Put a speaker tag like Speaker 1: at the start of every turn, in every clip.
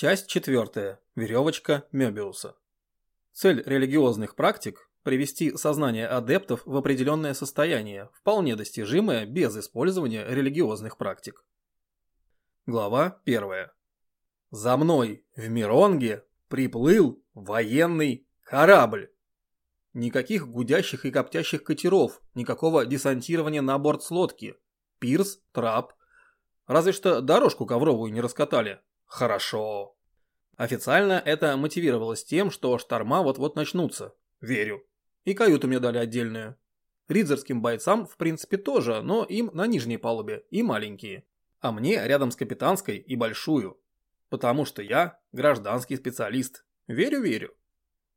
Speaker 1: Часть четвертая. Веревочка Мёбиуса. Цель религиозных практик – привести сознание адептов в определенное состояние, вполне достижимое без использования религиозных практик. Глава первая. За мной в Миронге приплыл военный корабль. Никаких гудящих и коптящих катеров, никакого десантирования на борт с лодки. Пирс, трап. Разве что дорожку ковровую не раскатали. Хорошо. Официально это мотивировалось тем, что шторма вот-вот начнутся. Верю. И каюту мне дали отдельную. Ридзерским бойцам, в принципе, тоже, но им на нижней палубе и маленькие. А мне рядом с капитанской и большую. Потому что я гражданский специалист. Верю-верю.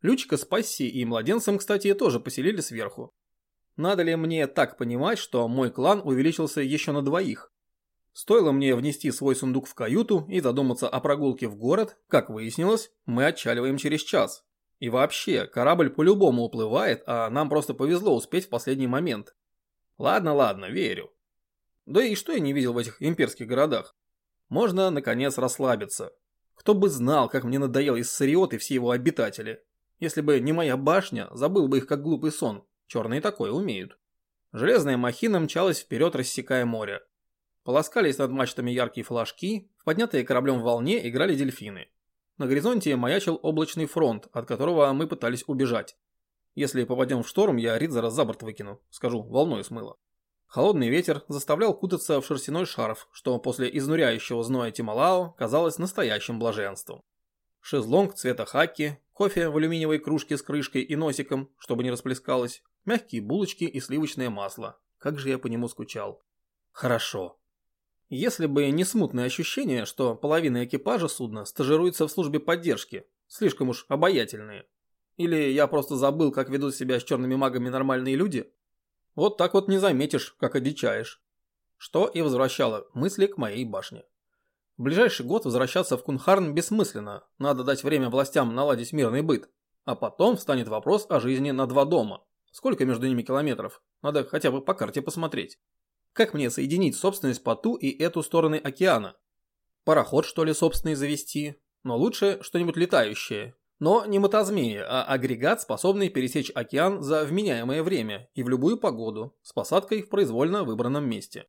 Speaker 1: Лючка с пассией и младенцем, кстати, тоже поселили сверху. Надо ли мне так понимать, что мой клан увеличился еще на двоих? Стоило мне внести свой сундук в каюту и задуматься о прогулке в город, как выяснилось, мы отчаливаем через час. И вообще, корабль по-любому уплывает, а нам просто повезло успеть в последний момент. Ладно, ладно, верю. Да и что я не видел в этих имперских городах? Можно, наконец, расслабиться. Кто бы знал, как мне надоел Иссариот и все его обитатели. Если бы не моя башня, забыл бы их как глупый сон. Черные такое умеют. Железная махина мчалась вперед, рассекая море. Полоскались над мачтами яркие флажки, в поднятые кораблем волне играли дельфины. На горизонте маячил облачный фронт, от которого мы пытались убежать. Если попадем в шторм, я Ридзера за борт выкину, скажу, волной смыло. Холодный ветер заставлял кутаться в шерстяной шарф, что после изнуряющего зноя Тималао казалось настоящим блаженством. Шезлонг цвета хаки, кофе в алюминиевой кружке с крышкой и носиком, чтобы не расплескалось, мягкие булочки и сливочное масло. Как же я по нему скучал. Хорошо. Если бы не смутное ощущение, что половина экипажа судна стажируется в службе поддержки, слишком уж обаятельные. Или я просто забыл, как ведут себя с черными магами нормальные люди? Вот так вот не заметишь, как одичаешь. Что и возвращало мысли к моей башне. В ближайший год возвращаться в Кунхарн бессмысленно, надо дать время властям наладить мирный быт. А потом встанет вопрос о жизни на два дома. Сколько между ними километров? Надо хотя бы по карте посмотреть. Как мне соединить собственность по ту и эту стороны океана? Пароход, что ли, собственный завести? Но лучше что-нибудь летающее. Но не мотозмея, а агрегат, способный пересечь океан за вменяемое время и в любую погоду, с посадкой в произвольно выбранном месте.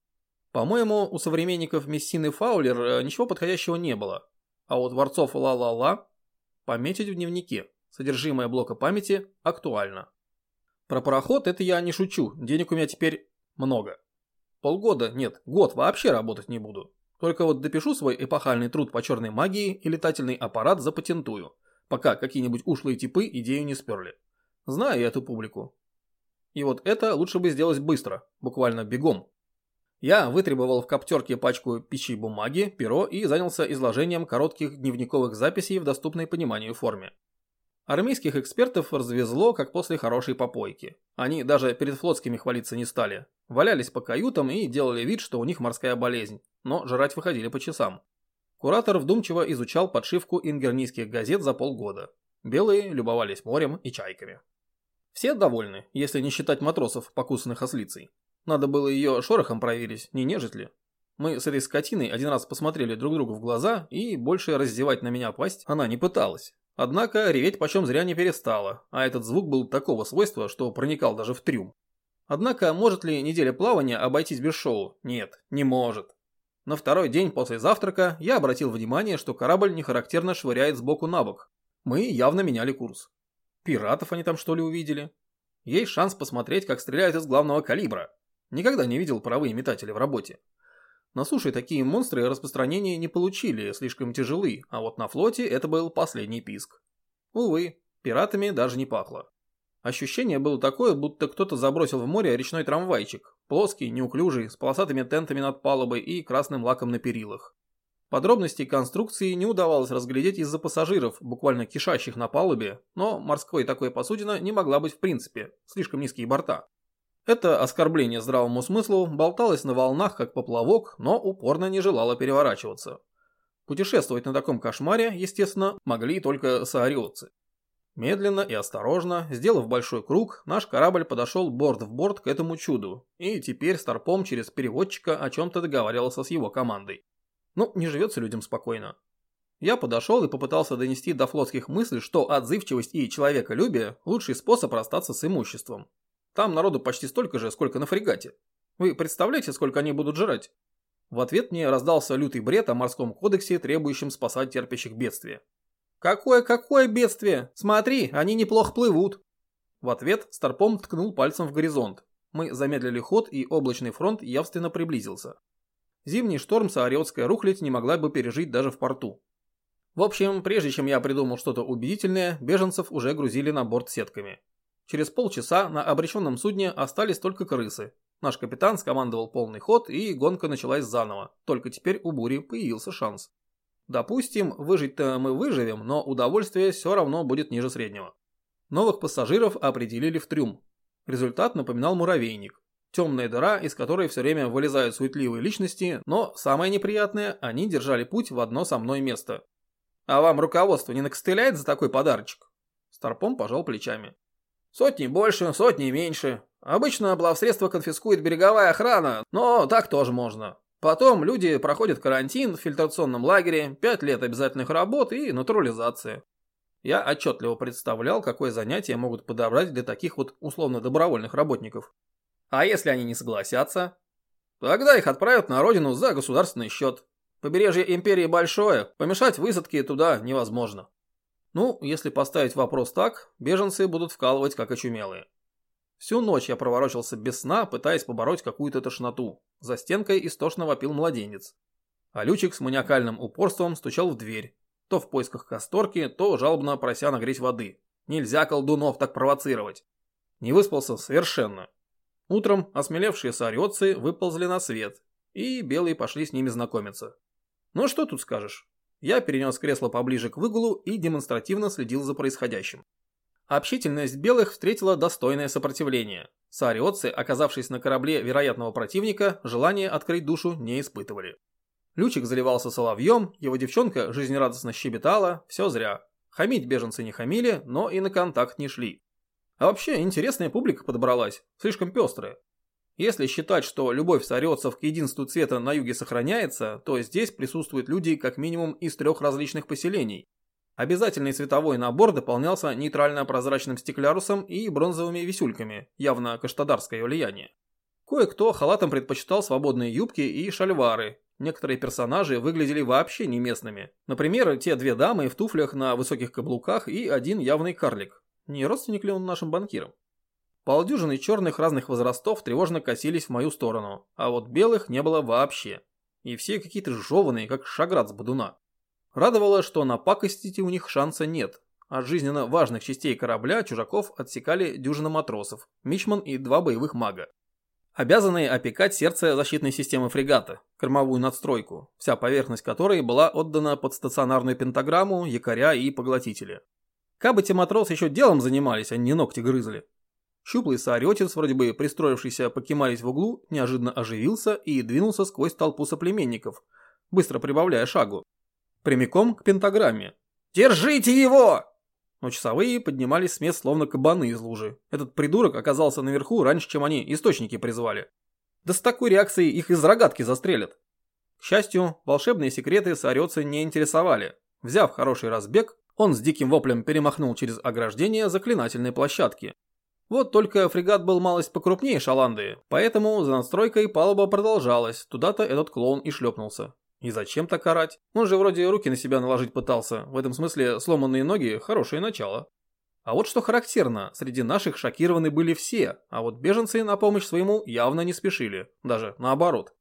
Speaker 1: По-моему, у современников Мессины Фаулер э, ничего подходящего не было. А у творцов ла-ла-ла пометить в дневнике. Содержимое блока памяти актуально. Про пароход это я не шучу, денег у меня теперь много. Полгода, нет, год вообще работать не буду. Только вот допишу свой эпохальный труд по черной магии и летательный аппарат запатентую, пока какие-нибудь ушлые типы идею не сперли. Знаю я эту публику. И вот это лучше бы сделать быстро, буквально бегом. Я вытребовал в коптерке пачку пищи бумаги, перо и занялся изложением коротких дневниковых записей в доступной пониманию форме. Армейских экспертов развезло, как после хорошей попойки. Они даже перед флотскими хвалиться не стали. Валялись по каютам и делали вид, что у них морская болезнь, но жрать выходили по часам. Куратор вдумчиво изучал подшивку ингернийских газет за полгода. Белые любовались морем и чайками. Все довольны, если не считать матросов, покусанных ослицей. Надо было ее шорохом проверить, не нежить ли. Мы с этой скотиной один раз посмотрели друг другу в глаза, и больше раздевать на меня пасть она не пыталась. Однако реветь почем зря не перестала, а этот звук был такого свойства, что проникал даже в трюм. Однако, может ли неделя плавания обойтись без шоу? Нет, не может. На второй день после завтрака я обратил внимание, что корабль нехарактерно швыряет сбоку на бок. Мы явно меняли курс. Пиратов они там что ли увидели? Есть шанс посмотреть, как стреляют из главного калибра. Никогда не видел паровые метатели в работе. На суше такие монстры распространения не получили, слишком тяжелы, а вот на флоте это был последний писк. Увы, пиратами даже не пахло. Ощущение было такое, будто кто-то забросил в море речной трамвайчик, плоский, неуклюжий, с полосатыми тентами над палубой и красным лаком на перилах. Подробностей конструкции не удавалось разглядеть из-за пассажиров, буквально кишащих на палубе, но морской такой посудина не могла быть в принципе, слишком низкие борта. Это оскорбление здравому смыслу болталось на волнах, как поплавок, но упорно не желало переворачиваться. Путешествовать на таком кошмаре, естественно, могли только саариотцы. Медленно и осторожно, сделав большой круг, наш корабль подошел борт в борт к этому чуду, и теперь Старпом через переводчика о чем-то договаривался с его командой. Ну, не живется людям спокойно. Я подошел и попытался донести до флотских мыслей, что отзывчивость и человеколюбие – лучший способ расстаться с имуществом. Там народу почти столько же, сколько на фрегате. Вы представляете, сколько они будут жрать? В ответ мне раздался лютый бред о морском кодексе, требующем спасать терпящих бедствия. «Какое-какое бедствие? Смотри, они неплохо плывут!» В ответ Старпом ткнул пальцем в горизонт. Мы замедлили ход, и облачный фронт явственно приблизился. Зимний шторм Саариотская рухлядь не могла бы пережить даже в порту. В общем, прежде чем я придумал что-то убедительное, беженцев уже грузили на борт сетками. Через полчаса на обреченном судне остались только крысы. Наш капитан скомандовал полный ход, и гонка началась заново. Только теперь у бури появился шанс. Допустим, выжить-то мы выживем, но удовольствие все равно будет ниже среднего. Новых пассажиров определили в трюм. Результат напоминал муравейник. Темная дыра, из которой все время вылезают суетливые личности, но самое неприятное, они держали путь в одно со мной место. А вам руководство не накостыляет за такой подарочек? Старпом пожал плечами. Сотни больше, сотни меньше. Обычно облавсредства конфискует береговая охрана, но так тоже можно. Потом люди проходят карантин в фильтрационном лагере, пять лет обязательных работ и натурализация. Я отчетливо представлял, какое занятие могут подобрать для таких вот условно-добровольных работников. А если они не согласятся? Тогда их отправят на родину за государственный счет. Побережье империи большое, помешать высадке туда невозможно. Ну, если поставить вопрос так, беженцы будут вкалывать как очумелые. Всю ночь я проворочился без сна, пытаясь побороть какую-то тошноту. За стенкой истошно вопил младенец. А Лючик с маниакальным упорством стучал в дверь. То в поисках касторки, то жалобно прося нагреть воды. Нельзя колдунов так провоцировать. Не выспался совершенно. Утром осмелевшие сариотцы выползли на свет, и белые пошли с ними знакомиться. Ну что тут скажешь? Я перенес кресло поближе к выгулу и демонстративно следил за происходящим. Общительность белых встретила достойное сопротивление. Саариотцы, оказавшись на корабле вероятного противника, желания открыть душу не испытывали. Лючик заливался соловьем, его девчонка жизнерадостно щебетала, все зря. Хамить беженцы не хамили, но и на контакт не шли. А вообще, интересная публика подобралась, слишком пестрая. Если считать, что любовь сариотцев к единству цвета на юге сохраняется, то здесь присутствуют люди как минимум из трех различных поселений. Обязательный цветовой набор дополнялся нейтрально-прозрачным стеклярусом и бронзовыми висюльками, явно каштадарское влияние. Кое-кто халатом предпочитал свободные юбки и шальвары. Некоторые персонажи выглядели вообще не местными. Например, те две дамы в туфлях на высоких каблуках и один явный карлик. Не родственник ли он нашим банкирам? Полдюжины черных разных возрастов тревожно косились в мою сторону, а вот белых не было вообще. И все какие-то жеванные, как шаград с бодуна. Радовало, что на пакостите у них шанса нет. От жизненно важных частей корабля чужаков отсекали дюжина матросов, мичман и два боевых мага. Обязанные опекать сердце защитной системы фрегата, кормовую надстройку, вся поверхность которой была отдана под стационарную пентаграмму, якоря и поглотители. Кабы те матросы еще делом занимались, а не ногти грызли. Щуплый сааретец, вроде бы пристроившийся покемарить в углу, неожиданно оживился и двинулся сквозь толпу соплеменников, быстро прибавляя шагу. Прямиком к пентаграмме. «Держите его!» Но часовые поднимались с мест словно кабаны из лужи. Этот придурок оказался наверху раньше, чем они источники призвали. Да с такой реакцией их из рогатки застрелят. К счастью, волшебные секреты сааретцы не интересовали. Взяв хороший разбег, он с диким воплем перемахнул через ограждение заклинательной площадки вот только фрегат был малость покрупнее Шаланды, поэтому за надстройкой палуба продолжалась, туда-то этот клоун и шлепнулся. И зачем так орать? Он же вроде руки на себя наложить пытался, в этом смысле сломанные ноги – хорошее начало. А вот что характерно, среди наших шокированы были все, а вот беженцы на помощь своему явно не спешили, даже наоборот.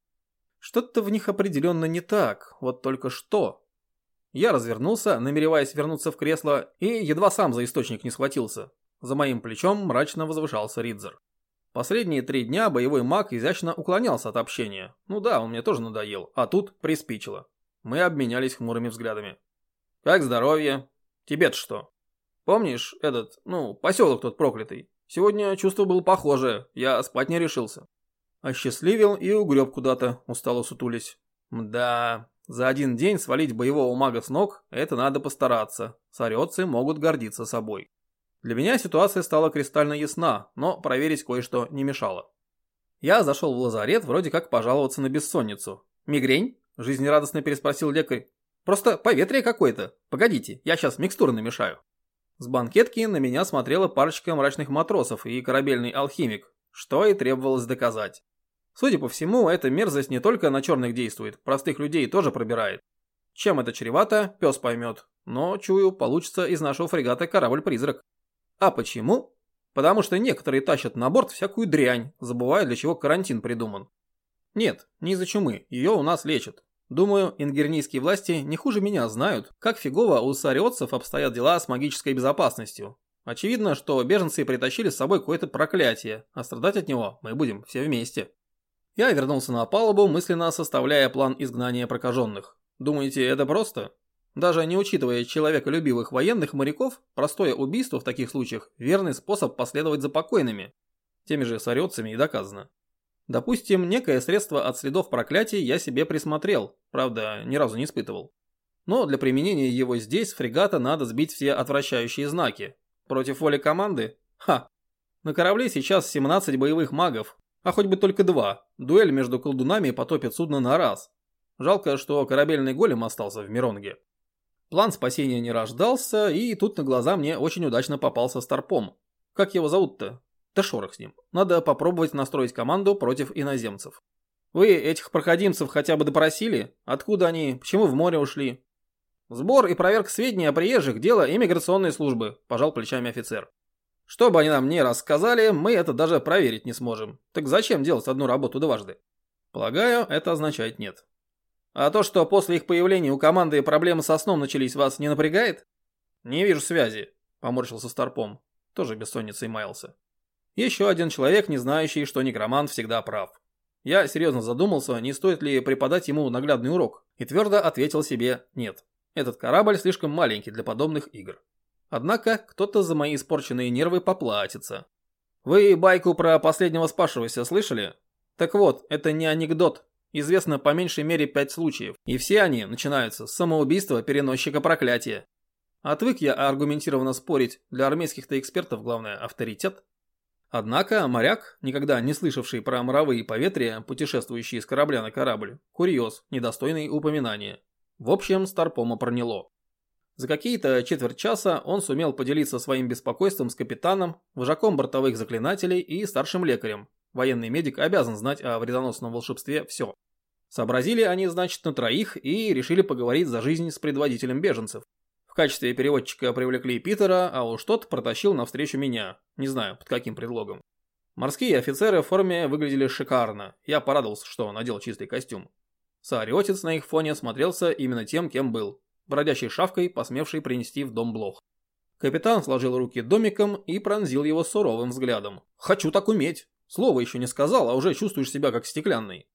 Speaker 1: Что-то в них определенно не так, вот только что. Я развернулся, намереваясь вернуться в кресло, и едва сам за источник не схватился. За моим плечом мрачно возвышался Ридзер. Последние три дня боевой маг изящно уклонялся от общения. Ну да, он мне тоже надоел, а тут приспичило. Мы обменялись хмурыми взглядами. «Как здоровье? Тебе-то что? Помнишь этот, ну, поселок тот проклятый? Сегодня чувство было похожее, я спать не решился». Осчастливил и угреб куда-то, устало сутулись. Да, за один день свалить боевого мага с ног – это надо постараться. Сорёцы могут гордиться собой. Для меня ситуация стала кристально ясна, но проверить кое-что не мешало. Я зашел в лазарет вроде как пожаловаться на бессонницу. «Мигрень?» – жизнерадостно переспросил лекарь. Просто поветрие какое-то. Погодите, я сейчас микстуры намешаю. С банкетки на меня смотрела парочка мрачных матросов и корабельный алхимик, что и требовалось доказать. Судя по всему, эта мерзость не только на черных действует, простых людей тоже пробирает. Чем это чревато, пес поймет. Но, чую, получится из нашего фрегата корабль-призрак. А почему? Потому что некоторые тащат на борт всякую дрянь, забывая, для чего карантин придуман. Нет, не из-за чумы, ее у нас лечат. Думаю, ингернийские власти не хуже меня знают, как фигово у сариотцев обстоят дела с магической безопасностью. Очевидно, что беженцы притащили с собой какое-то проклятие, а страдать от него мы будем все вместе. Я вернулся на палубу, мысленно составляя план изгнания прокаженных. Думаете, это просто? Даже не учитывая человеколюбивых военных моряков, простое убийство в таких случаях – верный способ последовать за покойными. Теми же сорецами и доказано. Допустим, некое средство от следов проклятий я себе присмотрел, правда, ни разу не испытывал. Но для применения его здесь фрегата надо сбить все отвращающие знаки. Против воли команды? Ха! На корабле сейчас 17 боевых магов, а хоть бы только два. Дуэль между колдунами потопит судно на раз. Жалко, что корабельный голем остался в Миронге. План спасения не рождался, и тут на глаза мне очень удачно попался Старпом. Как его зовут-то? Да шорох с ним. Надо попробовать настроить команду против иноземцев. Вы этих проходимцев хотя бы допросили? Откуда они? Почему в море ушли? Сбор и проверка сведений о приезжих – дело иммиграционной службы, пожал плечами офицер. Что бы они нам не рассказали, мы это даже проверить не сможем. Так зачем делать одну работу дважды? Полагаю, это означает нет. А то, что после их появления у команды проблемы со сном начались, вас не напрягает? Не вижу связи, поморщился Старпом. Тоже бессонницей маялся. Еще один человек, не знающий, что некромант всегда прав. Я серьезно задумался, не стоит ли преподать ему наглядный урок, и твердо ответил себе «нет». Этот корабль слишком маленький для подобных игр. Однако кто-то за мои испорченные нервы поплатится. Вы байку про последнего спасшегося слышали? Так вот, это не анекдот, Известно по меньшей мере пять случаев, и все они начинаются с самоубийства переносчика проклятия. Отвык я аргументированно спорить, для армейских-то экспертов главное авторитет. Однако моряк, никогда не слышавший про моровые поветрия, путешествующие с корабля на корабль, курьез, недостойный упоминания. В общем, Старпома проняло. За какие-то четверть часа он сумел поделиться своим беспокойством с капитаном, вожаком бортовых заклинателей и старшим лекарем, Военный медик обязан знать о вредоносном волшебстве все. Сообразили они, значит, на троих и решили поговорить за жизнь с предводителем беженцев. В качестве переводчика привлекли Питера, а уж тот протащил навстречу меня. Не знаю, под каким предлогом. Морские офицеры в форме выглядели шикарно. Я порадовался, что надел чистый костюм. Саариотец на их фоне смотрелся именно тем, кем был. Бродящей шавкой, посмевшей принести в дом блох. Капитан сложил руки домиком и пронзил его суровым взглядом. «Хочу так уметь!» Слово еще не сказал, а уже чувствуешь себя как стеклянный.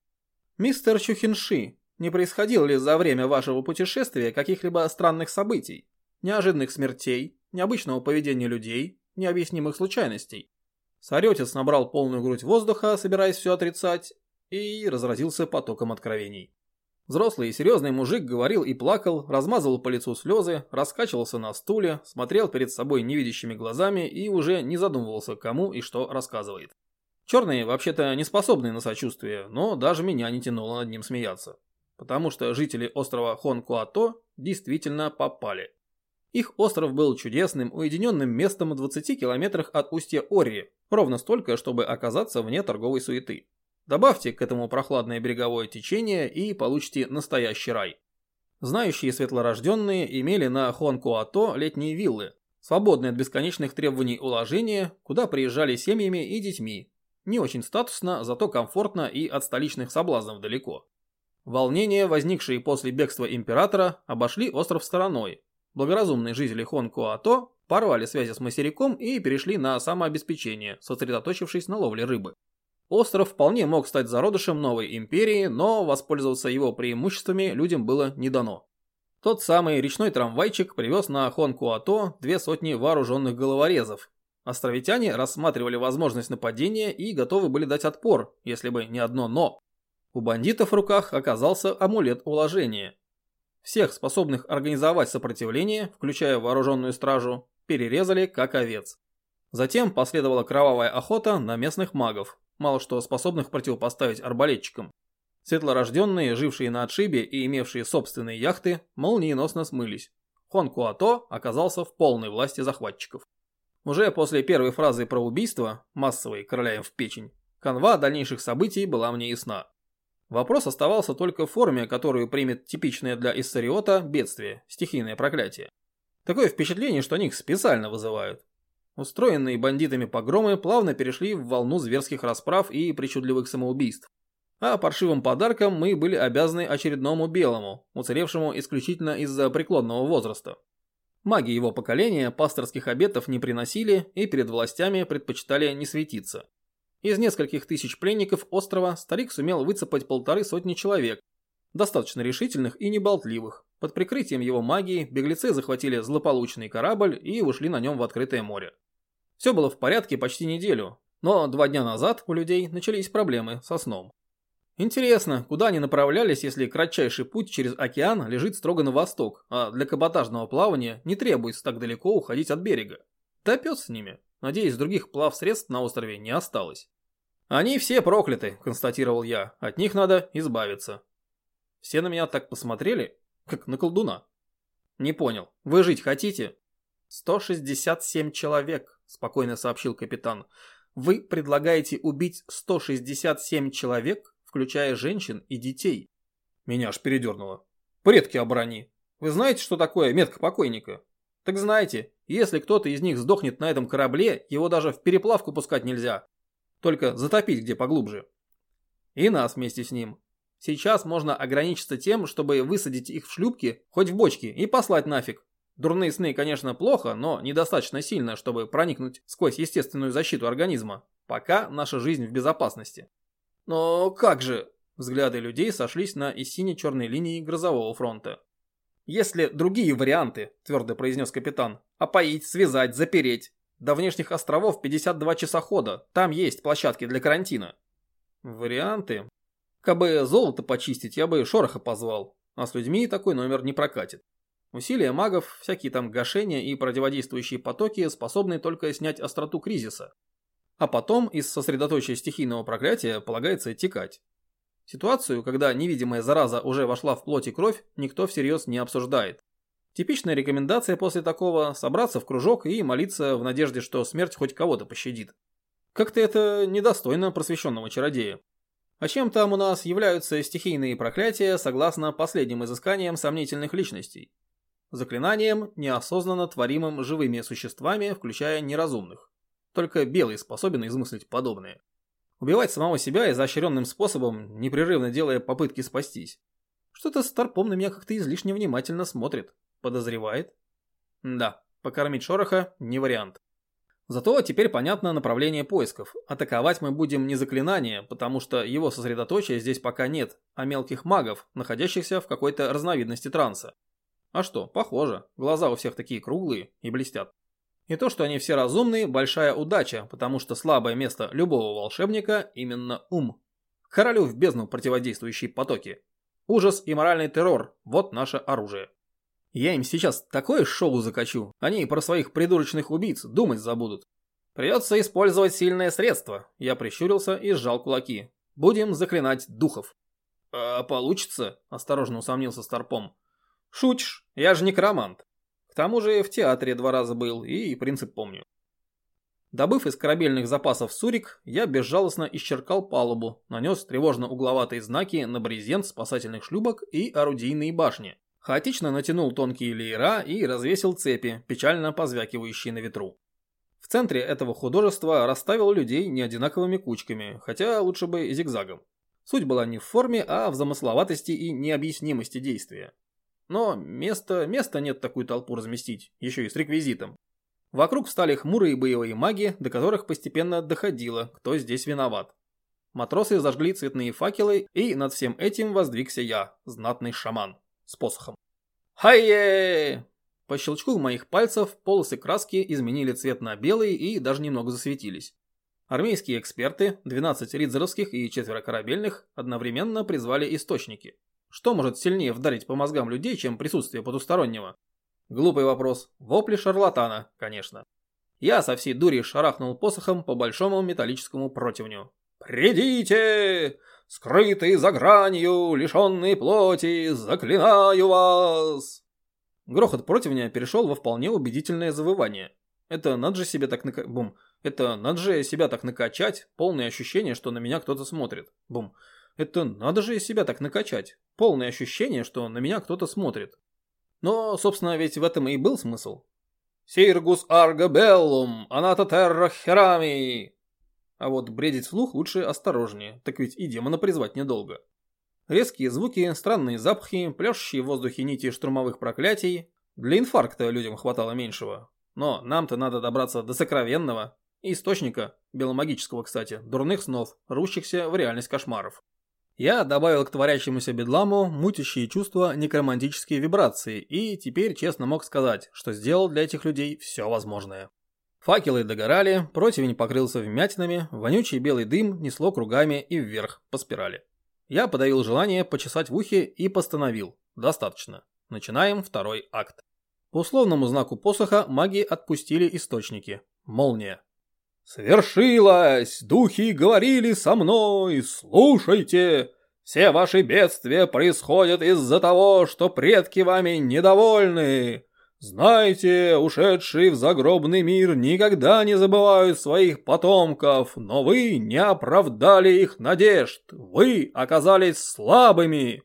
Speaker 1: Мистер Чухинши, не происходило ли за время вашего путешествия каких-либо странных событий? Неожиданных смертей, необычного поведения людей, необъяснимых случайностей? Саретец набрал полную грудь воздуха, собираясь все отрицать, и разразился потоком откровений. Взрослый и серьезный мужик говорил и плакал, размазывал по лицу слезы, раскачивался на стуле, смотрел перед собой невидящими глазами и уже не задумывался, кому и что рассказывает. Черные вообще-то не способны на сочувствие, но даже меня не тянуло над ним смеяться. Потому что жители острова Хонкуато действительно попали. Их остров был чудесным, уединенным местом в 20 километрах от устья Орри, ровно столько, чтобы оказаться вне торговой суеты. Добавьте к этому прохладное береговое течение и получите настоящий рай. Знающие светлорожденные имели на Хонкуато летние виллы, свободные от бесконечных требований уложения, куда приезжали семьями и детьми, не очень статусно, зато комфортно и от столичных соблазнов далеко. Волнения, возникшие после бегства императора, обошли остров стороной. Благоразумные жители Хонкуато порвали связи с материком и перешли на самообеспечение, сосредоточившись на ловле рыбы. Остров вполне мог стать зародышем новой империи, но воспользоваться его преимуществами людям было не дано. Тот самый речной трамвайчик привез на Хонкуато две сотни вооруженных головорезов, Островитяне рассматривали возможность нападения и готовы были дать отпор, если бы не одно «но». У бандитов в руках оказался амулет уложения. Всех, способных организовать сопротивление, включая вооруженную стражу, перерезали как овец. Затем последовала кровавая охота на местных магов, мало что способных противопоставить арбалетчикам. Светлорожденные, жившие на отшибе и имевшие собственные яхты, молниеносно смылись. Хон Куато оказался в полной власти захватчиков. Уже после первой фразы про убийство, массовой короля в печень, канва дальнейших событий была мне ясна. Вопрос оставался только в форме, которую примет типичное для Иссариота бедствие, стихийное проклятие. Такое впечатление, что они их специально вызывают. Устроенные бандитами погромы плавно перешли в волну зверских расправ и причудливых самоубийств. А паршивым подарком мы были обязаны очередному белому, уцелевшему исключительно из-за преклонного возраста. Маги его поколения пасторских обетов не приносили и перед властями предпочитали не светиться. Из нескольких тысяч пленников острова старик сумел выцепать полторы сотни человек, достаточно решительных и неболтливых. Под прикрытием его магии беглецы захватили злополучный корабль и ушли на нем в открытое море. Все было в порядке почти неделю, но два дня назад у людей начались проблемы со сном. Интересно, куда они направлялись, если кратчайший путь через океан лежит строго на восток, а для каботажного плавания не требуется так далеко уходить от берега? Да пес с ними. Надеюсь, других плавсредств на острове не осталось. «Они все прокляты», – констатировал я. «От них надо избавиться». Все на меня так посмотрели, как на колдуна. «Не понял. Вы жить хотите?» «167 человек», – спокойно сообщил капитан. «Вы предлагаете убить 167 человек?» Включая женщин и детей. Меня аж передернуло. Предки оборони. Вы знаете, что такое метка покойника? Так знаете, если кто-то из них сдохнет на этом корабле, его даже в переплавку пускать нельзя. Только затопить где поглубже. И нас вместе с ним. Сейчас можно ограничиться тем, чтобы высадить их в шлюпки, хоть в бочки, и послать нафиг. Дурные сны, конечно, плохо, но недостаточно сильно, чтобы проникнуть сквозь естественную защиту организма. Пока наша жизнь в безопасности. Но как же? Взгляды людей сошлись на и сине-черной линии грозового фронта. «Если другие варианты», – твердо произнес капитан, – «опоить, связать, запереть. До внешних островов 52 часа хода, там есть площадки для карантина». «Варианты?» Кабы золото почистить, я бы шороха позвал, а с людьми такой номер не прокатит. Усилия магов, всякие там гашения и противодействующие потоки способны только снять остроту кризиса, а потом из сосредоточия стихийного проклятия полагается текать. Ситуацию, когда невидимая зараза уже вошла в плоть и кровь, никто всерьез не обсуждает. Типичная рекомендация после такого – собраться в кружок и молиться в надежде, что смерть хоть кого-то пощадит. Как-то это недостойно просвещенного чародея. А чем там у нас являются стихийные проклятия, согласно последним изысканиям сомнительных личностей? Заклинанием, неосознанно творимым живыми существами, включая неразумных. Только белый способен измыслить подобное. Убивать самого себя изощренным способом, непрерывно делая попытки спастись. Что-то Старпом на меня как-то излишне внимательно смотрит. Подозревает. Да, покормить шороха не вариант. Зато теперь понятно направление поисков. Атаковать мы будем не заклинание, потому что его сосредоточия здесь пока нет, а мелких магов, находящихся в какой-то разновидности транса. А что, похоже, глаза у всех такие круглые и блестят. И то, что они все разумные, большая удача, потому что слабое место любого волшебника именно ум. Королю в бездну противодействующие потоки. Ужас и моральный террор – вот наше оружие. Я им сейчас такое шоу закачу, они про своих придурочных убийц думать забудут. Придется использовать сильное средство. Я прищурился и сжал кулаки. Будем заклинать духов. А получится? Осторожно усомнился Старпом. Шутишь, я же некромант тому же в театре два раза был и принцип помню. Добыв из корабельных запасов сурик, я безжалостно исчеркал палубу, нанес тревожно-угловатые знаки на брезент спасательных шлюпок и орудийные башни. Хаотично натянул тонкие леера и развесил цепи, печально позвякивающие на ветру. В центре этого художества расставил людей неодинаковыми кучками, хотя лучше бы зигзагом. Суть была не в форме, а в замысловатости и необъяснимости действия. Но места, места нет такую толпу разместить, еще и с реквизитом. Вокруг встали хмурые боевые маги, до которых постепенно доходило, кто здесь виноват. Матросы зажгли цветные факелы, и над всем этим воздвигся я, знатный шаман, с посохом. Хайе! По щелчку моих пальцев полосы краски изменили цвет на белый и даже немного засветились. Армейские эксперты, 12 ридзеровских и четверо корабельных, одновременно призвали источники. Что может сильнее вдарить по мозгам людей, чем присутствие потустороннего? Глупый вопрос. Вопли шарлатана, конечно. Я со всей дури шарахнул посохом по большому металлическому противню. «Придите! скрытые за гранью, лишенные плоти, заклинаю вас!» Грохот противня перешел во вполне убедительное завывание. Это надо же себе так нака... Бум. Это надо же себя так накачать, полное ощущение, что на меня кто-то смотрит. Бум. Это надо же себя так накачать, полное ощущение, что на меня кто-то смотрит. Но, собственно, ведь в этом и был смысл. «Сиргус арго беллум, аната терра херами!» А вот бредить вслух лучше осторожнее, так ведь и демона призвать недолго. Резкие звуки, странные запахи, пляшущие в воздухе нити штурмовых проклятий. Для инфаркта людям хватало меньшего. Но нам-то надо добраться до сокровенного, источника, беломагического, кстати, дурных снов, рущихся в реальность кошмаров. Я добавил к творящемуся бедламу мутящие чувства некромантические вибрации и теперь честно мог сказать, что сделал для этих людей все возможное. Факелы догорали, противень покрылся вмятинами, вонючий белый дым несло кругами и вверх по спирали. Я подавил желание почесать в ухе и постановил. Достаточно. Начинаем второй акт. По условному знаку посоха маги отпустили источники. Молния. «Свершилось! Духи говорили со мной! Слушайте! Все ваши бедствия происходят из-за того, что предки вами недовольны! Знаете, ушедшие в загробный мир никогда не забывают своих потомков, но вы не оправдали их надежд, вы оказались слабыми!»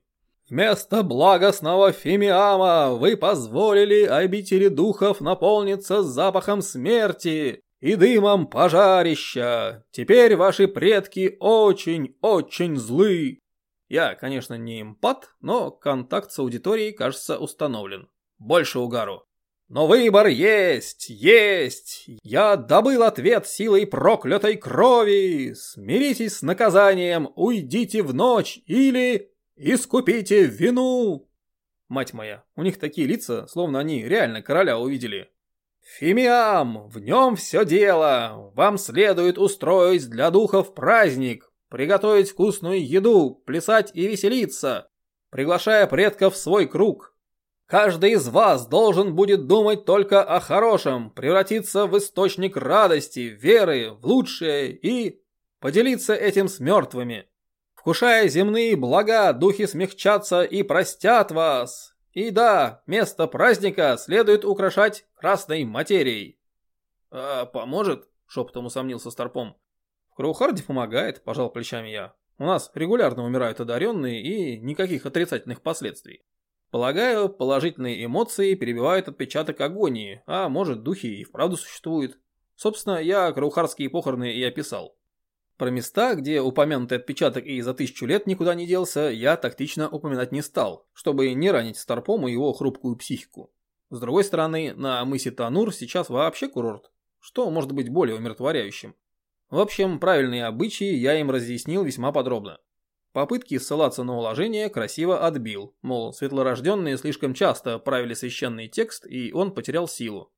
Speaker 1: Вместо благостного фимиама вы позволили обители духов наполниться запахом смерти и дымом пожарища. Теперь ваши предки очень-очень злы. Я, конечно, не импат, но контакт с аудиторией, кажется, установлен. Больше угару. Но выбор есть, есть. Я добыл ответ силой проклятой крови. Смиритесь с наказанием, уйдите в ночь или... «Искупите вину!» Мать моя, у них такие лица, словно они реально короля увидели. «Фимиам, в нем все дело. Вам следует устроить для духов праздник, приготовить вкусную еду, плясать и веселиться, приглашая предков в свой круг. Каждый из вас должен будет думать только о хорошем, превратиться в источник радости, веры в лучшее и поделиться этим с мертвыми. Вкушая земные блага, духи смягчатся и простят вас. И да, место праздника следует украшать красной материей. А поможет? Шепотом усомнился Старпом. В Кроухарде помогает, пожал плечами я. У нас регулярно умирают одаренные и никаких отрицательных последствий. Полагаю, положительные эмоции перебивают отпечаток агонии, а может духи и вправду существуют. Собственно, я краухарские похороны и описал. Про места, где упомянутый отпечаток и за тысячу лет никуда не делся, я тактично упоминать не стал, чтобы не ранить Старпому его хрупкую психику. С другой стороны, на мысе Танур сейчас вообще курорт. Что может быть более умиротворяющим? В общем, правильные обычаи я им разъяснил весьма подробно. Попытки ссылаться на уложение красиво отбил, мол, светлорожденные слишком часто правили священный текст, и он потерял силу.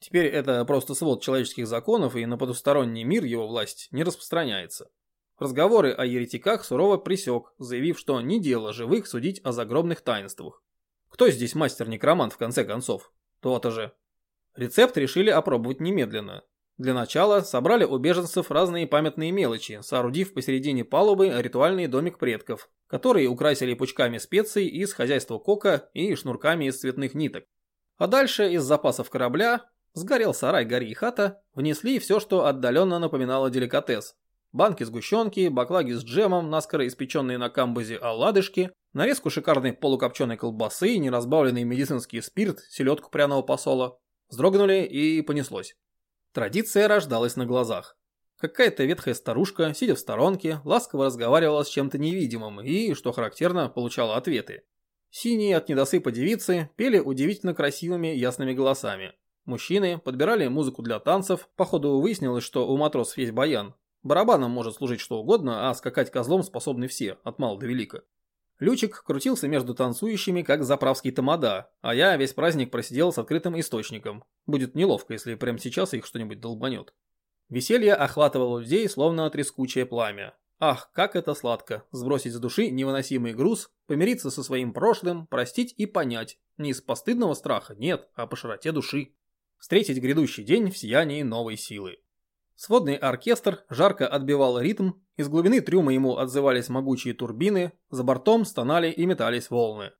Speaker 1: Теперь это просто свод человеческих законов, и на потусторонний мир его власть не распространяется. Разговоры о еретиках сурово присек, заявив, что не дело живых судить о загробных таинствах. Кто здесь мастер-некромант в конце концов? То-то же. Рецепт решили опробовать немедленно. Для начала собрали у беженцев разные памятные мелочи, соорудив посередине палубы ритуальный домик предков, которые украсили пучками специй из хозяйства кока и шнурками из цветных ниток. А дальше из запасов корабля Сгорел сарай, гори и хата, внесли все, что отдаленно напоминало деликатес. Банки сгущенки, баклаги с джемом, наскоро испеченные на камбузе оладышки, нарезку шикарной полукопченой колбасы, неразбавленный медицинский спирт, селедку пряного посола. Вздрогнули и понеслось. Традиция рождалась на глазах. Какая-то ветхая старушка, сидя в сторонке, ласково разговаривала с чем-то невидимым и, что характерно, получала ответы. Синие от недосыпа девицы пели удивительно красивыми ясными голосами. Мужчины подбирали музыку для танцев, походу выяснилось, что у матросов есть баян. Барабаном может служить что угодно, а скакать козлом способны все, от мала до велика. Лючик крутился между танцующими, как заправский тамада, а я весь праздник просидел с открытым источником. Будет неловко, если прямо сейчас их что-нибудь долбанет. Веселье охватывало людей, словно трескучее пламя. Ах, как это сладко, сбросить с души невыносимый груз, помириться со своим прошлым, простить и понять. Не из постыдного страха, нет, а по широте души встретить грядущий день в сиянии новой силы. Сводный оркестр жарко отбивал ритм, из глубины трюма ему отзывались могучие турбины, за бортом стонали и метались волны.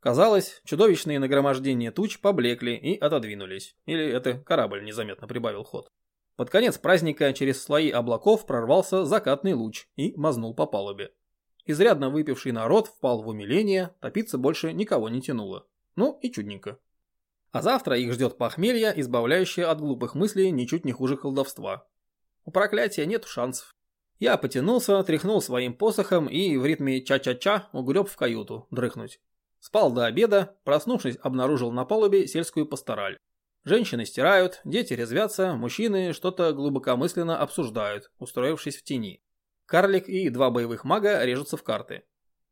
Speaker 1: Казалось, чудовищные нагромождения туч поблекли и отодвинулись, или это корабль незаметно прибавил ход. Под конец праздника через слои облаков прорвался закатный луч и мазнул по палубе. Изрядно выпивший народ впал в умиление, топиться больше никого не тянуло. Ну и чудненько. А завтра их ждет похмелье, избавляющее от глупых мыслей ничуть не хуже колдовства. У проклятия нет шансов. Я потянулся, тряхнул своим посохом и в ритме ча-ча-ча угреб в каюту, дрыхнуть. Спал до обеда, проснувшись, обнаружил на палубе сельскую пастораль. Женщины стирают, дети резвятся, мужчины что-то глубокомысленно обсуждают, устроившись в тени. Карлик и два боевых мага режутся в карты.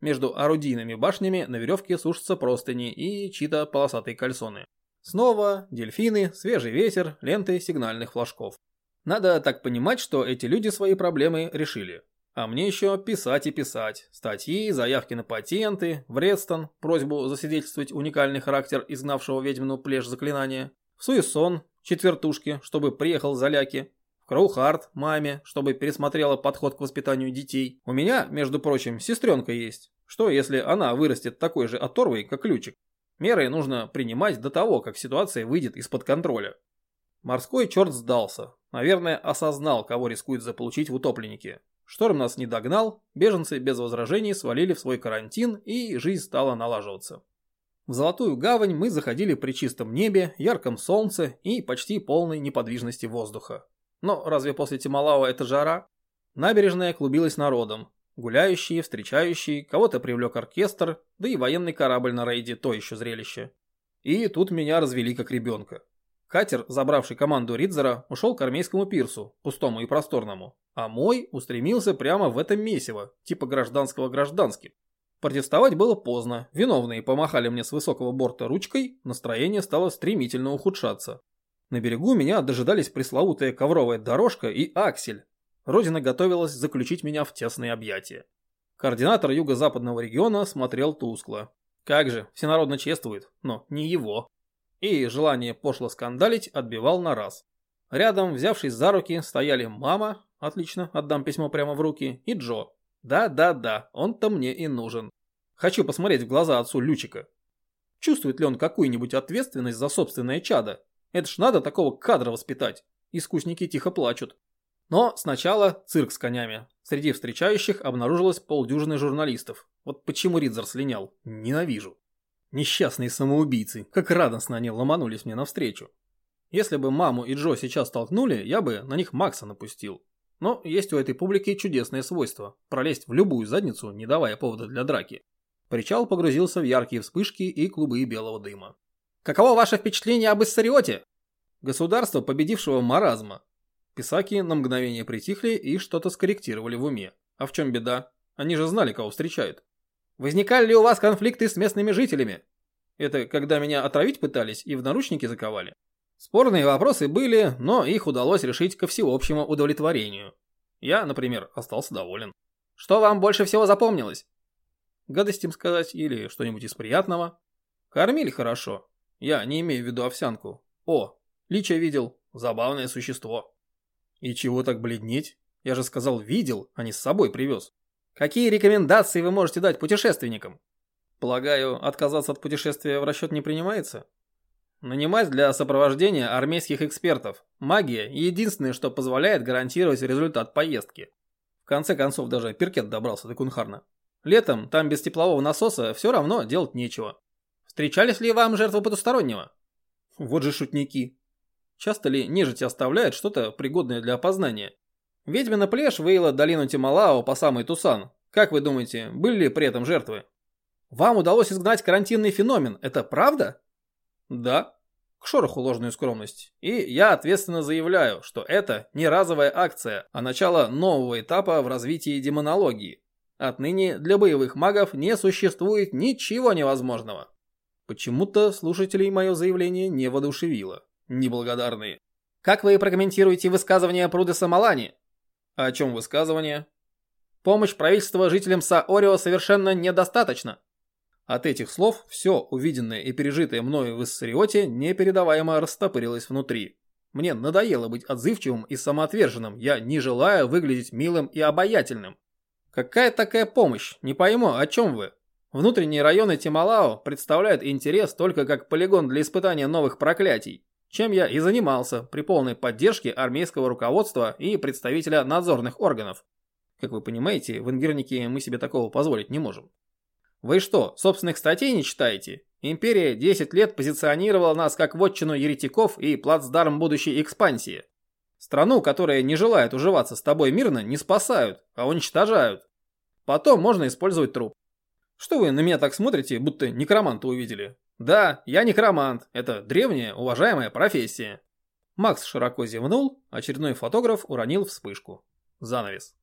Speaker 1: Между орудийными башнями на веревке сушатся простыни и чьи-то полосатые кальсоны. Снова дельфины, свежий ветер, ленты сигнальных флажков. Надо так понимать, что эти люди свои проблемы решили. А мне еще писать и писать. Статьи, заявки на патенты, в Редстон, просьбу засвидетельствовать уникальный характер изгнавшего ведьмину плешь заклинания. В Суисон, четвертушки, чтобы приехал Заляки. В Кроухарт, маме, чтобы пересмотрела подход к воспитанию детей. У меня, между прочим, сестренка есть. Что, если она вырастет такой же оторвой, как Лючик? Меры нужно принимать до того, как ситуация выйдет из-под контроля. Морской черт сдался. Наверное, осознал, кого рискует заполучить в утопленнике. Шторм нас не догнал, беженцы без возражений свалили в свой карантин, и жизнь стала налаживаться. В Золотую гавань мы заходили при чистом небе, ярком солнце и почти полной неподвижности воздуха. Но разве после Тималао это жара? Набережная клубилась народом. Гуляющие, встречающие, кого-то привлек оркестр, да и военный корабль на рейде то еще зрелище. И тут меня развели как ребенка. Катер, забравший команду Ридзера, ушел к армейскому пирсу, пустому и просторному, а мой устремился прямо в это месиво, типа гражданского гражданским. Протестовать было поздно, виновные помахали мне с высокого борта ручкой, настроение стало стремительно ухудшаться. На берегу меня дожидались пресловутая ковровая дорожка и аксель. Родина готовилась заключить меня в тесные объятия. Координатор юго-западного региона смотрел тускло. Как же, всенародно чествует, но не его и желание пошло скандалить отбивал на раз. Рядом, взявшись за руки, стояли мама, отлично, отдам письмо прямо в руки, и Джо. Да-да-да, он-то мне и нужен. Хочу посмотреть в глаза отцу Лючика. Чувствует ли он какую-нибудь ответственность за собственное чадо? Это ж надо такого кадра воспитать. Искусники тихо плачут. Но сначала цирк с конями. Среди встречающих обнаружилось полдюжины журналистов. Вот почему Ридзер слинял. Ненавижу. Несчастные самоубийцы, как радостно они ломанулись мне навстречу. Если бы маму и Джо сейчас столкнули, я бы на них Макса напустил. Но есть у этой публики чудесное свойство – пролезть в любую задницу, не давая повода для драки. Причал погрузился в яркие вспышки и клубы белого дыма. «Каково ваше впечатление об Иссариоте?» «Государство, победившего маразма». Писаки на мгновение притихли и что-то скорректировали в уме. А в чем беда? Они же знали, кого встречают. Возникали ли у вас конфликты с местными жителями? Это когда меня отравить пытались и в наручники заковали? Спорные вопросы были, но их удалось решить ко всеобщему удовлетворению. Я, например, остался доволен. Что вам больше всего запомнилось? Гадость им сказать или что-нибудь из приятного? Кормили хорошо. Я не имею в виду овсянку. О, Лича видел. Забавное существо. И чего так бледнеть? Я же сказал видел, а не с собой привез. Какие рекомендации вы можете дать путешественникам? Полагаю, отказаться от путешествия в расчет не принимается? Нанимать для сопровождения армейских экспертов. Магия – единственное, что позволяет гарантировать результат поездки. В конце концов, даже Перкет добрался до Кунхарна. Летом там без теплового насоса все равно делать нечего. Встречались ли вам жертвы потустороннего? Вот же шутники. Часто ли нежить оставляет что-то пригодное для опознания? Ведьмина плешь выила долину Тималао по самый Тусан. Как вы думаете, были ли при этом жертвы? Вам удалось изгнать карантинный феномен, это правда? Да. К шороху ложную скромность. И я ответственно заявляю, что это не разовая акция, а начало нового этапа в развитии демонологии. Отныне для боевых магов не существует ничего невозможного. Почему-то слушателей мое заявление не воодушевило. Неблагодарные. Как вы прокомментируете высказывание Прудеса Малани? О чем высказывание? Помощь правительства жителям Саорио совершенно недостаточно. От этих слов все увиденное и пережитое мною в Иссариоте непередаваемо растопырилось внутри. Мне надоело быть отзывчивым и самоотверженным. Я не желаю выглядеть милым и обаятельным. Какая такая помощь? Не пойму, о чем вы? Внутренние районы Тималао представляют интерес только как полигон для испытания новых проклятий, чем я и занимался при полной поддержке армейского руководства и представителя надзорных органов. Как вы понимаете, в Ингернике мы себе такого позволить не можем. Вы что, собственных статей не читаете? Империя 10 лет позиционировала нас как вотчину еретиков и плацдарм будущей экспансии. Страну, которая не желает уживаться с тобой мирно, не спасают, а уничтожают. Потом можно использовать труп. Что вы на меня так смотрите, будто некроманта увидели? Да, я некромант. Это древняя, уважаемая профессия. Макс широко зевнул, очередной фотограф уронил вспышку. Занавес.